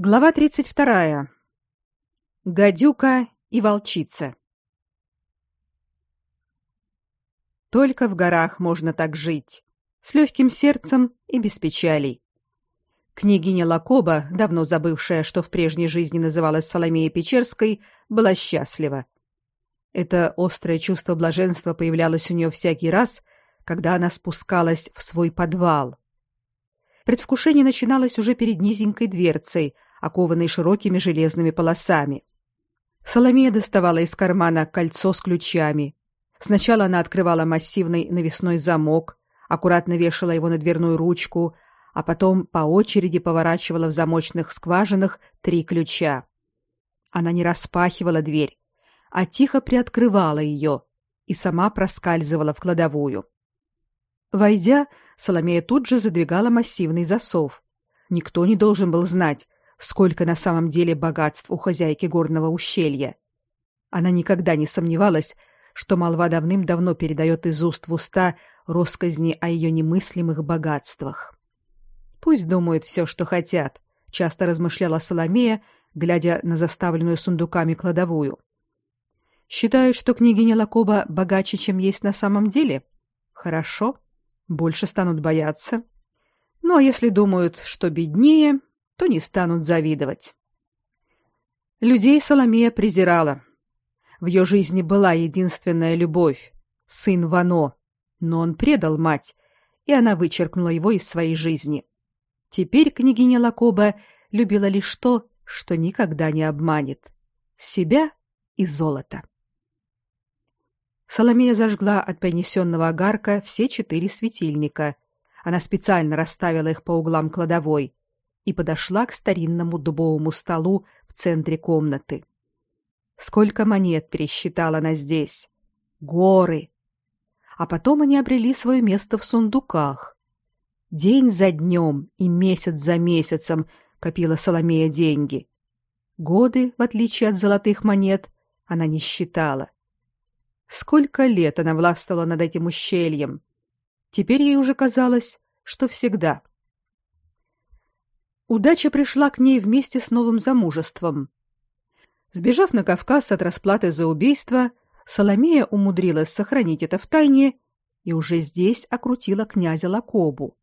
Глава 32. Гадюка и волчица. Только в горах можно так жить, с легким сердцем и без печалей. Княгиня Лакоба, давно забывшая, что в прежней жизни называлась Соломеей Печерской, была счастлива. Это острое чувство блаженства появлялось у нее всякий раз, когда она спускалась в свой подвал. Предвкушение начиналось уже перед низенькой дверцей – окованный широкими железными полосами. Соломея доставала из кармана кольцо с ключами. Сначала она открывала массивный навесной замок, аккуратно вешала его на дверную ручку, а потом по очереди поворачивала в замочных скважинах три ключа. Она не распахивала дверь, а тихо приоткрывала ее и сама проскальзывала в кладовую. Войдя, Соломея тут же задвигала массивный засов. Никто не должен был знать, сколько на самом деле богатств у хозяйки горного ущелья. Она никогда не сомневалась, что молва давным-давно передает из уст в уста россказни о ее немыслимых богатствах. Пусть думают все, что хотят, часто размышляла Соломея, глядя на заставленную сундуками кладовую. Считают, что княгиня Лакоба богаче, чем есть на самом деле? Хорошо, больше станут бояться. Ну а если думают, что беднее, то не станут завидовать. Людей Соломея презирала. В ее жизни была единственная любовь сын Вано, но он предал мать, и она вычеркнула его из своей жизни. Теперь княгиня Лакоба любила лишь то, что никогда не обманет себя и золото. Соломея зажгла от принесенного огарка все четыре светильника. Она специально расставила их по углам кладовой и подошла к старинному дубовому столу в центре комнаты. Сколько монет пересчитала она здесь? Горы. А потом они обрели свое место в сундуках. День за днем и месяц за месяцем копила Соломея деньги. Годы, в отличие от золотых монет, она не считала. Сколько лет она властвовала над этим ущельем. Теперь ей уже казалось, что всегда. Удача пришла к ней вместе с новым замужеством. Сбежав на Кавказ от расплаты за убийство, Соломея умудрилась сохранить это в тайне и уже здесь окрутила князя Лакобу.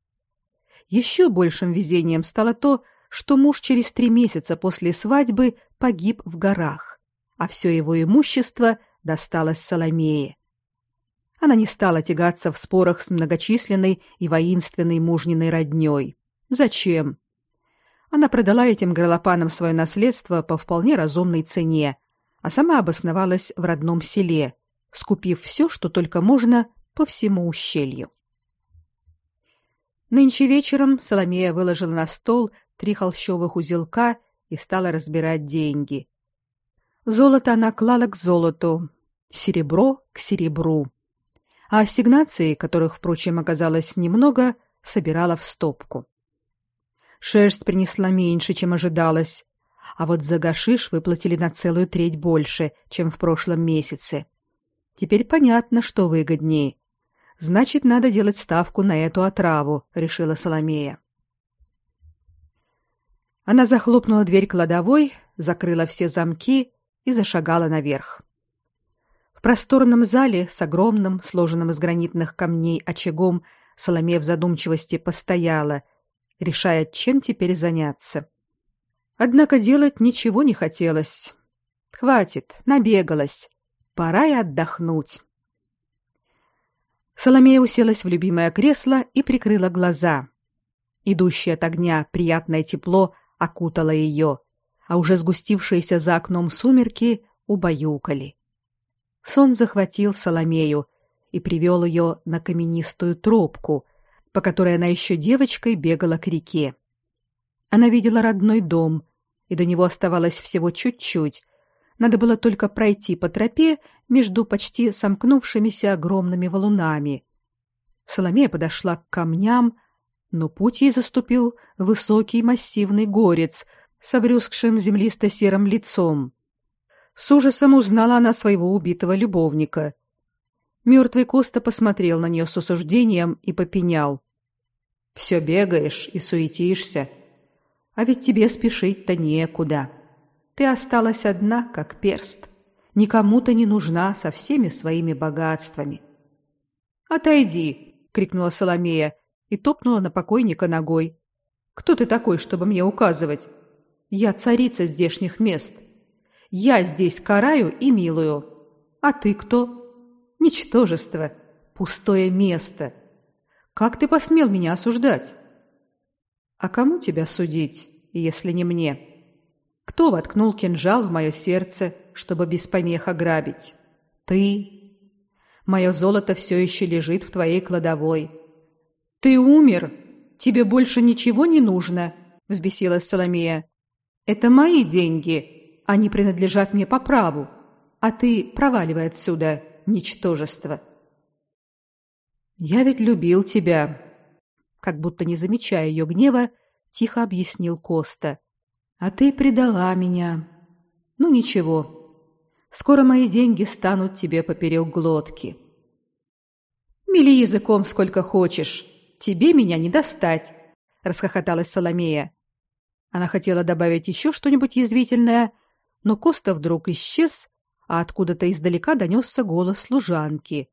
Еще большим везением стало то, что муж через три месяца после свадьбы погиб в горах, а все его имущество досталось Соломее. Она не стала тягаться в спорах с многочисленной и воинственной мужниной роднёй. Зачем? Она продала этим горлопанам свое наследство по вполне разумной цене, а сама обосновалась в родном селе, скупив все, что только можно по всему ущелью. Нынче вечером Соломея выложила на стол три холщовых узелка и стала разбирать деньги. Золото она клала к золоту, серебро к серебру, а ассигнации, которых, впрочем, оказалось немного, собирала в стопку. Шерсть принесла меньше, чем ожидалось, а вот за гашиш выплатили на целую треть больше, чем в прошлом месяце. Теперь понятно, что выгоднее. Значит, надо делать ставку на эту отраву, решила Соломея. Она захлопнула дверь кладовой, закрыла все замки и зашагала наверх. В просторном зале с огромным, сложенным из гранитных камней очагом Соломея в задумчивости постояла — решая, чем теперь заняться. Однако делать ничего не хотелось. Хватит, набегалась. Пора и отдохнуть. Соломея уселась в любимое кресло и прикрыла глаза. Идущее от огня приятное тепло окутало ее, а уже сгустившиеся за окном сумерки убаюкали. Сон захватил Соломею и привел ее на каменистую тропку, по которой она еще девочкой бегала к реке. Она видела родной дом, и до него оставалось всего чуть-чуть. Надо было только пройти по тропе между почти сомкнувшимися огромными валунами. Соломея подошла к камням, но путь ей заступил высокий массивный горец с обрюзгшим землисто-серым лицом. С ужасом узнала она своего убитого любовника. Мертвый Коста посмотрел на нее с осуждением и попенял. Все бегаешь и суетишься. А ведь тебе спешить-то некуда. Ты осталась одна, как перст. Никому ты не нужна со всеми своими богатствами. Отойди, крикнула Соломея и топнула на покойника ногой. Кто ты такой, чтобы мне указывать? Я царица здешних мест. Я здесь караю и милую. А ты кто? Ничтожество, пустое место. Как ты посмел меня осуждать? А кому тебя судить, если не мне? Кто воткнул кинжал в мое сердце, чтобы без помех ограбить? Ты. Мое золото все еще лежит в твоей кладовой. Ты умер. Тебе больше ничего не нужно, взбесилась Соломея. Это мои деньги. Они принадлежат мне по праву. А ты проваливай отсюда, ничтожество. Я ведь любил тебя, как будто не замечая ее гнева, тихо объяснил Коста. А ты предала меня. Ну ничего. Скоро мои деньги станут тебе поперек глотки. Мели языком сколько хочешь. Тебе меня не достать, расхохоталась Соломея. Она хотела добавить еще что-нибудь язвительное, но Коста вдруг исчез, а откуда-то издалека донесся голос служанки.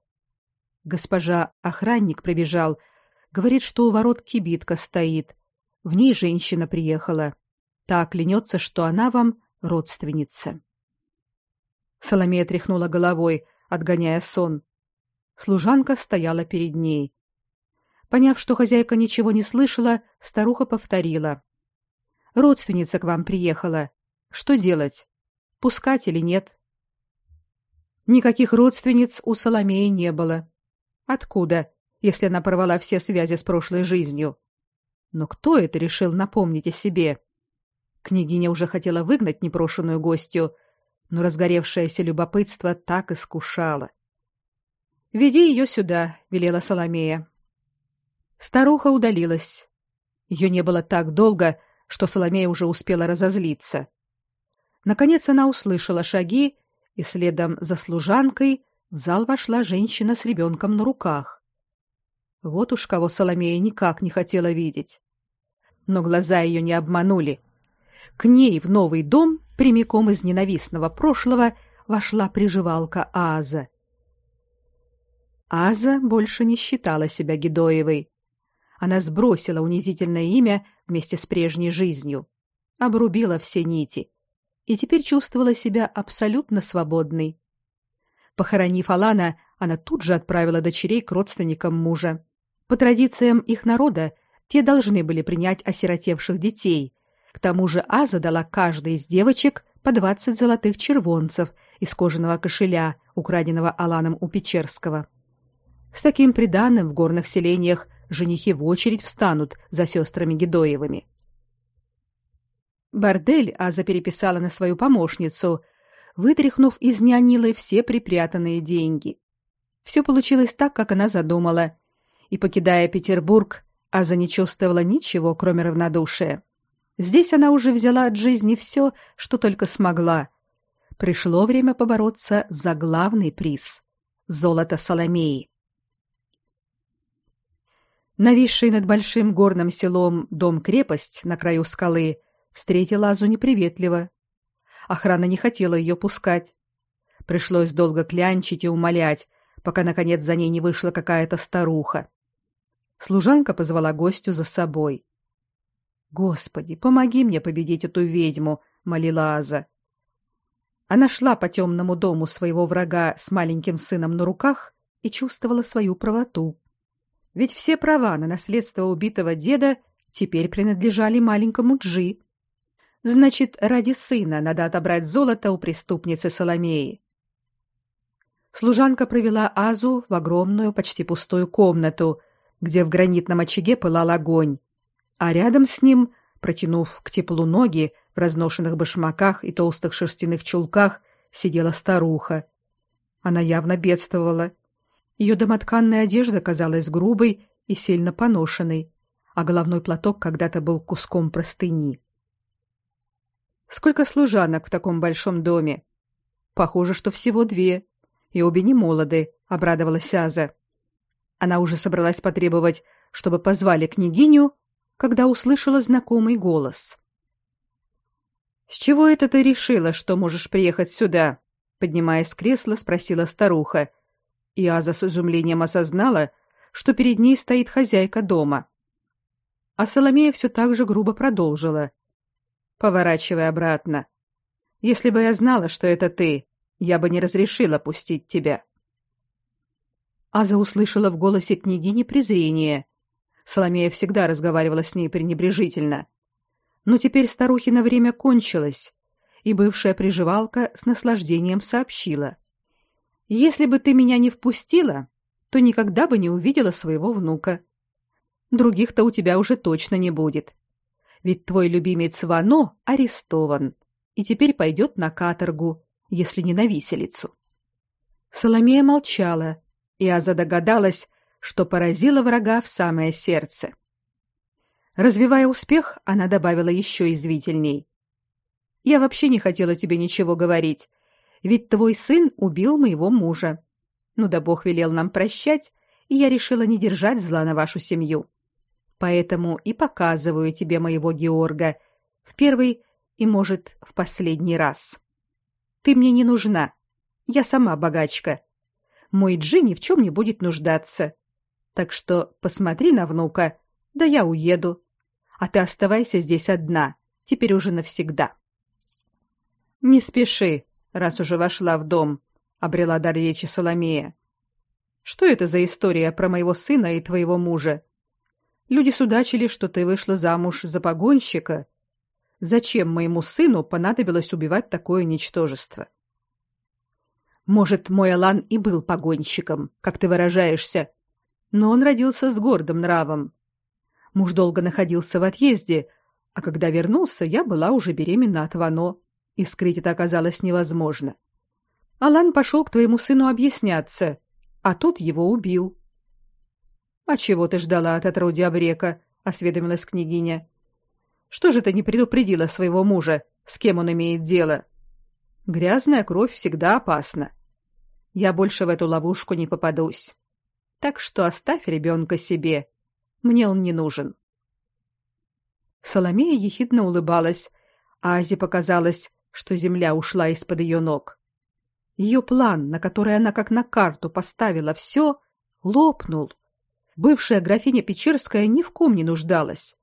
Госпожа охранник прибежал Говорит, что у ворот кибитка стоит. В ней женщина приехала. Так клянется, что она вам родственница. Соломея тряхнула головой, отгоняя сон. Служанка стояла перед ней. Поняв, что хозяйка ничего не слышала, старуха повторила: "Родственница к вам приехала. Что делать? Пускать или нет?" Никаких родственниц у Соломеи не было. Откуда? если она порвала все связи с прошлой жизнью. Но кто это решил напомнить о себе? Княгиня уже хотела выгнать непрошенную гостью, но разгоревшееся любопытство так искушало. «Веди ее сюда», — велела Соломея. Старуха удалилась. Ее не было так долго, что Соломея уже успела разозлиться. Наконец она услышала шаги, и следом за служанкой в зал вошла женщина с ребенком на руках. Вот уж кого Соломея никак не хотела видеть. Но глаза ее не обманули. К ней в новый дом прямиком из ненавистного прошлого вошла приживалка Аза. Аза больше не считала себя Гедоевой. Она сбросила унизительное имя вместе с прежней жизнью, обрубила все нити и теперь чувствовала себя абсолютно свободной. Похоронив Алана, она тут же отправила дочерей к родственникам мужа. По традициям их народа, те должны были принять осиротевших детей. К тому же Аза дала каждой из девочек по 20 золотых червонцев из кожаного кошеля, украденного Аланом у Печерского. С таким приданым в горных селениях женихи в очередь встанут за сестрами Гедоевыми. Бордель Аза переписала на свою помощницу, вытряхнув из нянилы все припрятанные деньги. Все получилось так, как она задумала, и, покидая Петербург, Аза не чувствовала ничего, кроме равнодушия. Здесь она уже взяла от жизни все, что только смогла. Пришло время побороться за главный приз — золото Соломеи. Нависший над большим горным селом дом-крепость на краю скалы встретил Азу неприветливо. Охрана не хотела ее пускать. Пришлось долго клянчить и умолять, пока наконец за ней не вышла какая-то старуха. Служанка позвала гостю за собой. Господи, помоги мне победить эту ведьму, молила Аза. Она шла по темному дому своего врага с маленьким сыном на руках и чувствовала свою правоту. Ведь все права на наследство убитого деда теперь принадлежали маленькому Джи. Значит, ради сына надо отобрать золото у преступницы Соломеи. Служанка провела Азу в огромную, почти пустую комнату, где в гранитном очаге пылал огонь, а рядом с ним, протянув к теплу ноги в разношенных башмаках и толстых шерстяных чулках, сидела старуха. Она явно бедствовала. Ее домотканная одежда казалась грубой и сильно поношенной, а головной платок когда-то был куском простыни. Сколько служанок в таком большом доме? Похоже, что всего две, и обе не молоды, обрадовалась Аза. Она уже собралась потребовать, чтобы позвали княгиню, когда услышала знакомый голос. С чего это ты решила, что можешь приехать сюда? поднимаясь с кресла, спросила старуха. И Аза с изумлением осознала, что перед ней стоит хозяйка дома. А Соломея все так же грубо продолжила: "Поворачивай обратно. Если бы я знала, что это ты, я бы не разрешила пустить тебя". Аза услышала в голосе княгини презрение. Соломея всегда разговаривала с ней пренебрежительно. Но теперь старухино время кончилось, и бывшая приживалка с наслаждением сообщила: "Если бы ты меня не впустила, то никогда бы не увидела своего внука. Других-то у тебя уже точно не будет. Ведь твой любимец Вано арестован и теперь пойдет на каторгу, если не на виселицу". Соломея молчала, и Аза догадалась, что поразила врага в самое сердце. Развивая успех, она добавила еще извитильней: "Я вообще не хотела тебе ничего говорить, ведь твой сын убил моего мужа. Ну да Бог велел нам прощать, и я решила не держать зла на вашу семью. Поэтому и показываю тебе моего Георга в первый и, может, в последний раз. Ты мне не нужна. Я сама богачка. Мой Джи ни в чем не будет нуждаться. Так что посмотри на внука, да я уеду. А ты оставайся здесь одна, теперь уже навсегда. Не спеши, раз уже вошла в дом, обрела дар речи Соломея. Что это за история про моего сына и твоего мужа? Люди судачили, что ты вышла замуж за погонщика. Зачем моему сыну понадобилось убивать такое ничтожество? Может, мой Алан и был погонщиком, как ты выражаешься, но он родился с гордым нравом. Муж долго находился в отъезде, а когда вернулся, я была уже беременна от Вано, и скрыть это оказалось невозможно. Алан пошел к твоему сыну объясняться, а тот его убил. А чего ты ждала от отродья Абрека? осведомилась княгиня. Что же ты не предупредила своего мужа, с кем он имеет дело? Грязная кровь всегда опасна. Я больше в эту ловушку не попадусь. Так что оставь ребенка себе. Мне он не нужен. Соломея ехидно улыбалась, а Азе показалось, что земля ушла из-под ее ног. Ее план, на который она как на карту поставила все, лопнул. Бывшая графиня Печерская ни в ком не нуждалась.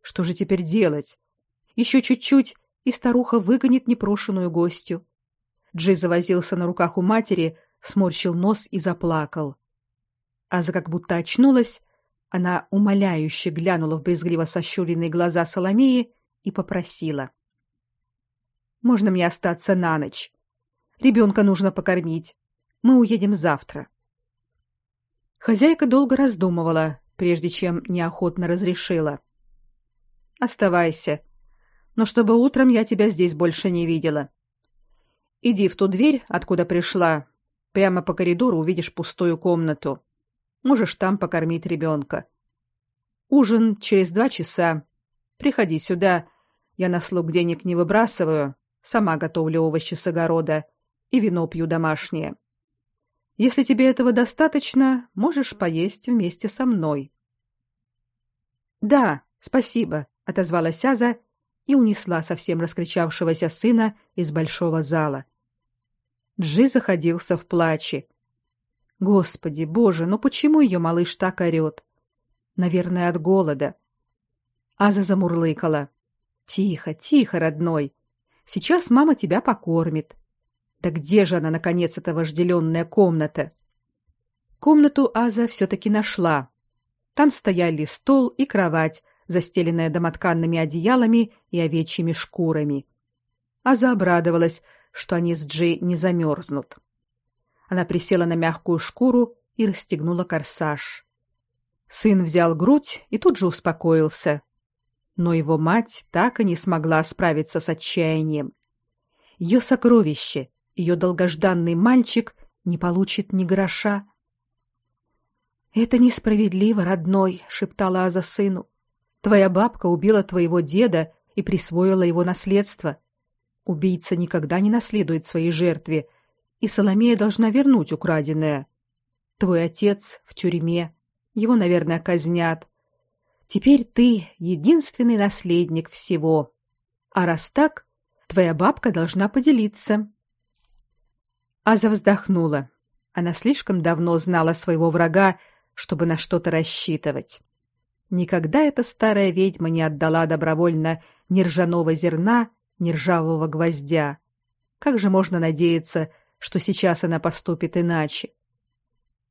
Что же теперь делать? Еще чуть-чуть, и старуха выгонит непрошенную гостью. Джей завозился на руках у матери, сморщил нос и заплакал. Аза как будто очнулась, она умоляюще глянула в брезгливо сощуренные глаза Соломеи и попросила: "Можно мне остаться на ночь? Ребенка нужно покормить. Мы уедем завтра". Хозяйка долго раздумывала, прежде чем неохотно разрешила: "Оставайся, но чтобы утром я тебя здесь больше не видела. Иди в ту дверь, откуда пришла. Прямо по коридору увидишь пустую комнату. Можешь там покормить ребенка. Ужин через два часа. Приходи сюда. Я на слуг денег не выбрасываю. Сама готовлю овощи с огорода и вино пью домашнее. Если тебе этого достаточно, можешь поесть вместе со мной. Да, спасибо, отозвалась Аза и унесла совсем раскричавшегося сына из большого зала. Джи заходился в плаче. Господи, Боже, ну почему ее малыш так орет? Наверное, от голода. Аза замурлыкала. Тихо, тихо, родной. Сейчас мама тебя покормит. Да где же она наконец эта вожделенная комната? Комнату Аза все таки нашла. Там стояли стол и кровать, застеленная домотканными одеялами и овечьими шкурами. Аза обрадовалась, что они с Джей не замерзнут. Она присела на мягкую шкуру и расстегнула корсаж. Сын взял грудь и тут же успокоился. Но его мать так и не смогла справиться с отчаянием. Ее сокровище, ее долгожданный мальчик не получит ни гроша. Это несправедливо, родной, шептала Аза сыну. Твоя бабка убила твоего деда и присвоила его наследство. Убийца никогда не наследует своей жертве, и Соломея должна вернуть украденное. Твой отец в тюрьме, его, наверное, казнят. Теперь ты единственный наследник всего. А раз так, Твоя бабка должна поделиться. Аза вздохнула. Она слишком давно знала своего врага, чтобы на что-то рассчитывать. Никогда эта старая ведьма не отдала добровольно ни ржаного зерна, ни ржавого гвоздя. Как же можно надеяться, что сейчас она поступит иначе?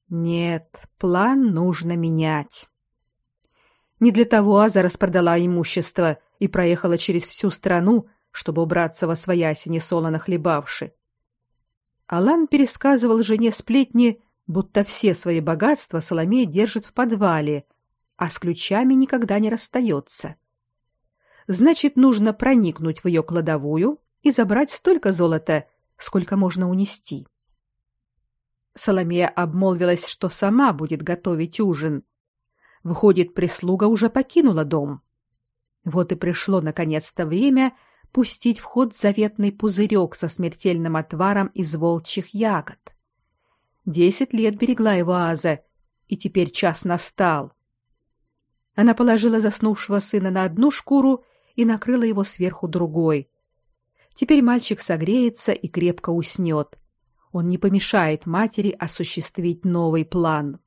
Нет, план нужно менять. Не для того Аза распродала имущество и проехала через всю страну, чтобы убраться во свояси несолоно хлебавши. Алан пересказывал жене сплетни, будто все свои богатства Соломея держит в подвале, а с ключами никогда не расстается. Значит, нужно проникнуть в ее кладовую и забрать столько золота, сколько можно унести. Соломея обмолвилась, что сама будет готовить ужин. Выходит, прислуга уже покинула дом. Вот и пришло наконец-то время пустить в ход заветный пузырек со смертельным отваром из волчьих ягод. Десять лет берегла его Аза, и теперь час настал. Она положила заснувшего сына на одну шкуру и накрыла его сверху другой. Теперь мальчик согреется и крепко уснет. Он не помешает матери осуществить новый план.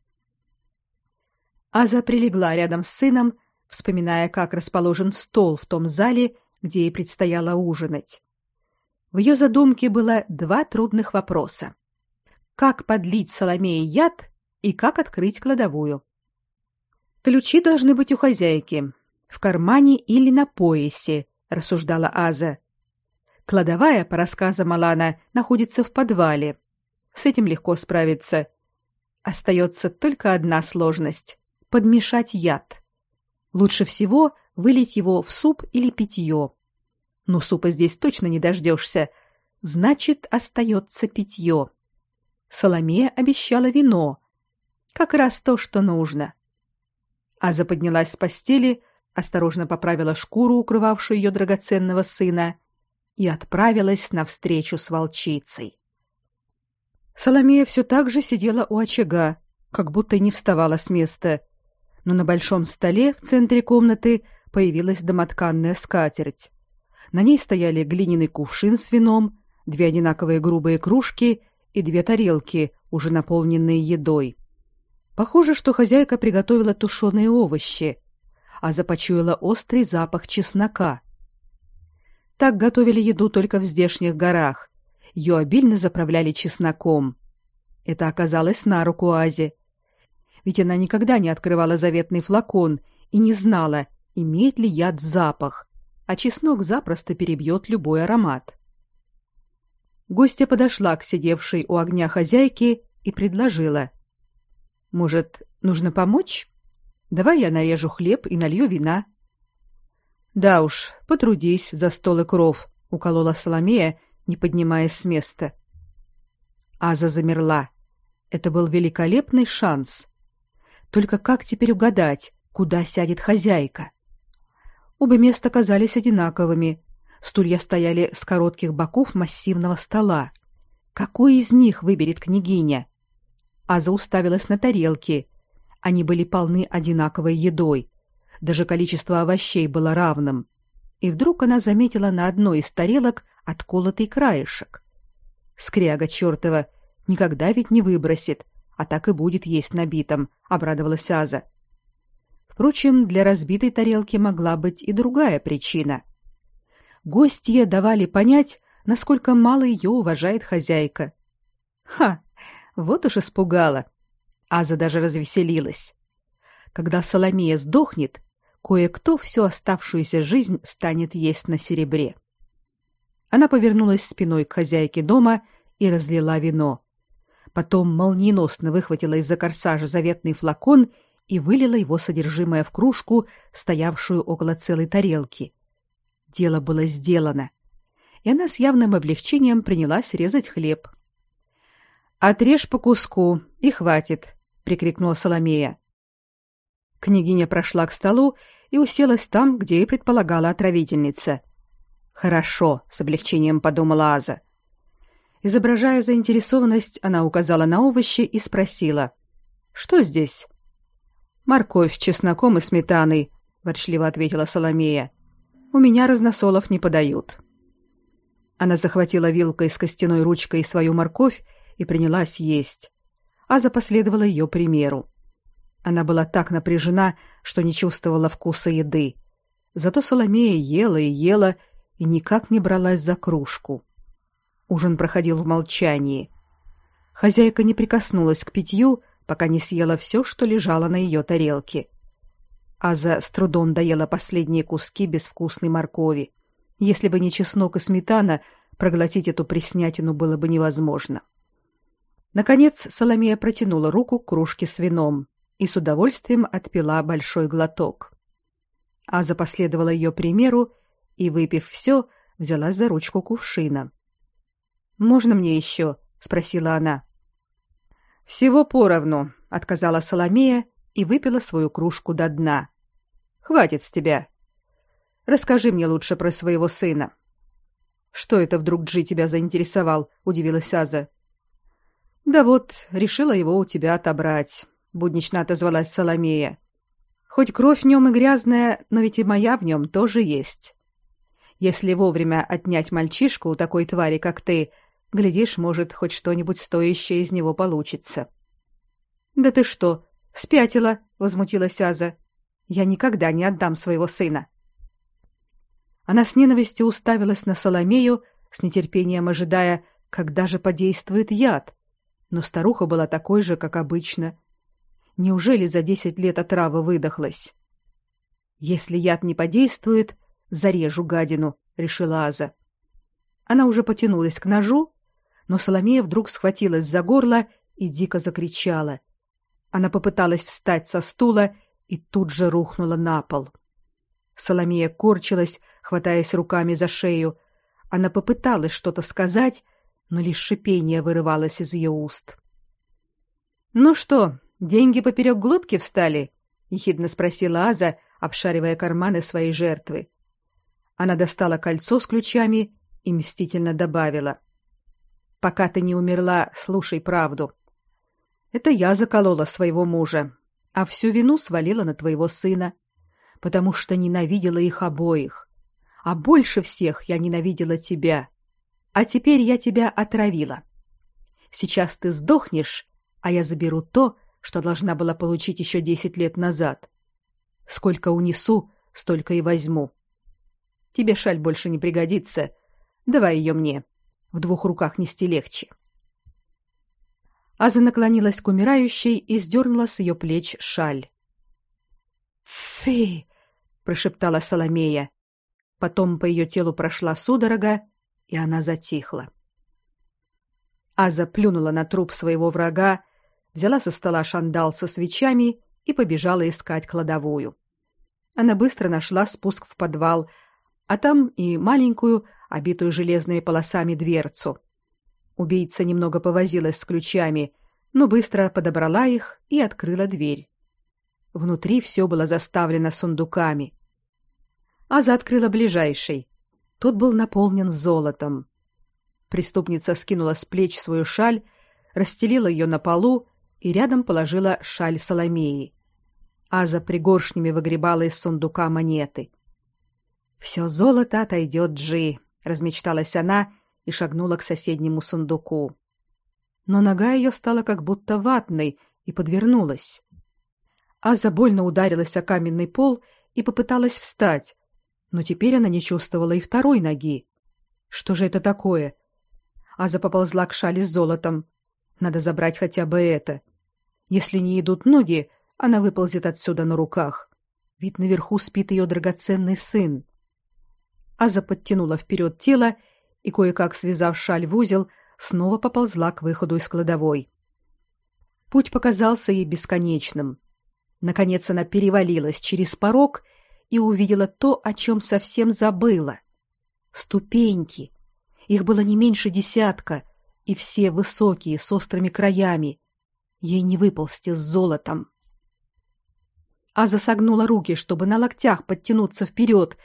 Аза прилегла рядом с сыном, вспоминая, как расположен стол в том зале, где ей предстояло ужинать. В ее задумке было два трудных вопроса: как подлить Соломее яд и как открыть кладовую. Ключи должны быть у хозяйки, в кармане или на поясе, рассуждала Аза. Кладовая, по рассказам Алана, находится в подвале. С этим легко справиться. Остается только одна сложность подмешать яд. Лучше всего вылить его в суп или питье. Но супа здесь точно не дождешься. Значит, остается питье. Соломея обещала вино. Как раз то, что нужно. Аза поднялась с постели, осторожно поправила шкуру, укрывавшую ее драгоценного сына, и отправилась на встречу с волчицей. Соломея все так же сидела у очага, как будто не вставала с места, но на большом столе в центре комнаты появилась домотканная скатерть. На ней стояли глиняный кувшин с вином, две одинаковые грубые кружки и две тарелки, уже наполненные едой. Похоже, что хозяйка приготовила тушеные овощи, а започуяла острый запах чеснока. Так готовили еду только в здешних горах. Ее обильно заправляли чесноком. Это оказалось на руку Азе ведь она никогда не открывала заветный флакон и не знала, имеет ли яд запах, а чеснок запросто перебьет любой аромат. Гостья подошла к сидевшей у огня хозяйке и предложила: "Может, нужно помочь? Давай я нарежу хлеб и налью вина". "Да уж, потрудись за стол и кров", уколола Соломея, не поднимаясь с места. Аза замерла. Это был великолепный шанс. Только как теперь угадать, куда сядет хозяйка? Оба места казались одинаковыми. Стулья стояли с коротких боков массивного стола. Какой из них выберет княгиня? Аза уставилась на тарелки. Они были полны одинаковой едой. Даже количество овощей было равным. И вдруг она заметила на одной из тарелок отколотый краешек. Скряга чертова никогда ведь не выбросит, а так и будет есть набитым, обрадовалась Аза. Впрочем, для разбитой тарелки могла быть и другая причина. Гостье давали понять, насколько мало ее уважает хозяйка. Ха, вот уж испугала. Аза даже развеселилась. Когда Соломея сдохнет, кое-кто всю оставшуюся жизнь станет есть на серебре. Она повернулась спиной к хозяйке дома и разлила вино потом молниеносно выхватила из-за корсажа заветный флакон и вылила его содержимое в кружку, стоявшую около целой тарелки. Дело было сделано, и она с явным облегчением принялась резать хлеб. «Отрежь по куску, и хватит», — прикрикнула Соломея. Княгиня прошла к столу и уселась там, где и предполагала отравительница. «Хорошо», — с облегчением подумала Аза. Изображая заинтересованность, она указала на овощи и спросила: "Что здесь?" "Морковь с чесноком и сметаной", ворчливо ответила Соломея. "У меня разносолов не подают". Она захватила вилкой с костяной ручкой свою морковь и принялась есть. Аза последовала ее примеру. Она была так напряжена, что не чувствовала вкуса еды. Зато Соломея ела и ела и никак не бралась за кружку. Ужин проходил в молчании. Хозяйка не прикоснулась к питью, пока не съела все, что лежало на ее тарелке. Аза с трудом доела последние куски безвкусной моркови. Если бы не чеснок и сметана, проглотить эту преснятину было бы невозможно. Наконец Соломея протянула руку к кружке с вином и с удовольствием отпила большой глоток. Аза последовала ее примеру и, выпив все, взялась за ручку кувшина. «Можно мне еще?» — спросила она. «Всего поровну», — отказала Соломея и выпила свою кружку до дна. «Хватит с тебя. Расскажи мне лучше про своего сына». «Что это вдруг Джи тебя заинтересовал?» — удивилась Аза. «Да вот, решила его у тебя отобрать», — буднично отозвалась Соломея. «Хоть кровь в нем и грязная, но ведь и моя в нем тоже есть. Если вовремя отнять мальчишку у такой твари, как ты, глядишь, может, хоть что-нибудь стоящее из него получится». «Да ты что, спятила?» — возмутилась Аза. «Я никогда не отдам своего сына». Она с ненавистью уставилась на Соломею, с нетерпением ожидая, когда же подействует яд. Но старуха была такой же, как обычно. Неужели за десять лет отрава выдохлась? Если яд не подействует, зарежу гадину, решила Аза. Она уже потянулась к ножу, но Соломея вдруг схватилась за горло и дико закричала. Она попыталась встать со стула и тут же рухнула на пол. Соломея корчилась, хватаясь руками за шею. Она попыталась что-то сказать, но лишь шипение вырывалось из ее уст. «Ну что, деньги поперек глотки встали?» — ехидно спросила Аза, обшаривая карманы своей жертвы. Она достала кольцо с ключами и мстительно добавила. «Пока ты не умерла, слушай правду. Это я заколола своего мужа, а всю вину свалила на твоего сына, потому что ненавидела их обоих. А больше всех я ненавидела тебя. А теперь я тебя отравила. Сейчас ты сдохнешь, а я заберу то, что должна была получить еще десять лет назад. Сколько унесу, столько и возьму. Тебе шаль больше не пригодится. Давай ее мне. В двух руках нести легче. Аза наклонилась к умирающей и сдернула с ее плеч шаль. «Ци!» — прошептала Соломея. Потом по ее телу прошла судорога, и она затихла. Аза плюнула на труп своего врага, взяла со стола шандал со свечами и побежала искать кладовую. Она быстро нашла спуск в подвал, а там и маленькую, обитую железными полосами дверцу. Убийца немного повозилась с ключами, но быстро подобрала их и открыла дверь. Внутри все было заставлено сундуками. Аза открыла ближайший. Тот был наполнен золотом. Преступница скинула с плеч свою шаль, расстелила ее на полу и рядом положила шаль Соломеи. Аза пригоршнями выгребала из сундука монеты. «Все золото отойдет Джи», — размечталась она и шагнула к соседнему сундуку. Но нога ее стала как будто ватной и подвернулась. Аза больно ударилась о каменный пол и попыталась встать, но теперь она не чувствовала и второй ноги. Что же это такое? Аза поползла к шали с золотом. Надо забрать хотя бы это. Если не идут ноги, она выползет отсюда на руках. Ведь наверху спит ее драгоценный сын. Аза подтянула вперед тело и, кое-как связав шаль в узел, снова поползла к выходу из кладовой. Путь показался ей бесконечным. Наконец она перевалилась через порог и увидела то, о чем совсем забыла. Ступеньки. Их было не меньше десятка, и все высокие, с острыми краями. Ей не выползти с золотом. А засогнула руки, чтобы на локтях подтянуться вперед,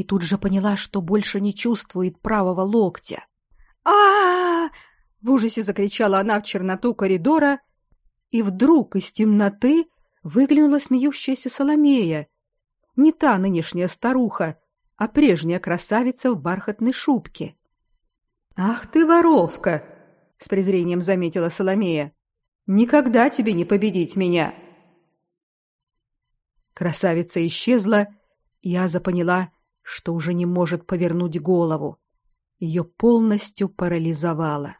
и тут же поняла, что больше не чувствует правого локтя. а а, В ужасе закричала она в черноту коридора, и вдруг из темноты выглянула смеющаяся Соломея — не та нынешняя старуха, а прежняя красавица в бархатной шубке. Ах ты воровка, с презрением заметила Соломея. Никогда тебе не победить меня. Красавица исчезла, и Аза поняла, что уже не может повернуть голову. Ее полностью парализовало.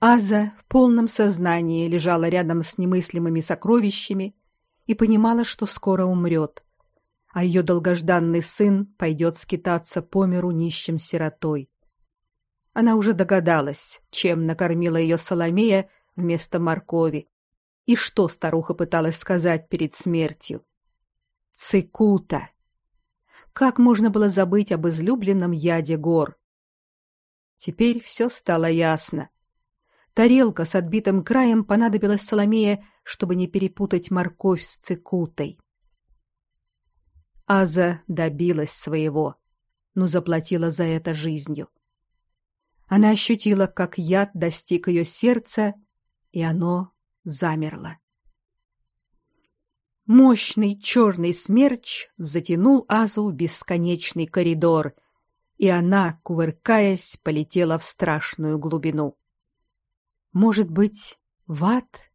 Аза в полном сознании лежала рядом с немыслимыми сокровищами и понимала, что скоро умрет, а ее долгожданный сын пойдет скитаться по миру нищим сиротой. Она уже догадалась, чем накормила ее Соломея вместо моркови, и что старуха пыталась сказать перед смертью. Цикута. Как можно было забыть об излюбленном яде гор? Теперь все стало ясно. Тарелка с отбитым краем понадобилась Соломее, чтобы не перепутать морковь с цикутой. Аза добилась своего, но заплатила за это жизнью. Она ощутила, как яд достиг ее сердца, и оно замерло. Мощный черный смерч затянул Азу в бесконечный коридор, и она, кувыркаясь, полетела в страшную глубину. Может быть, в ад?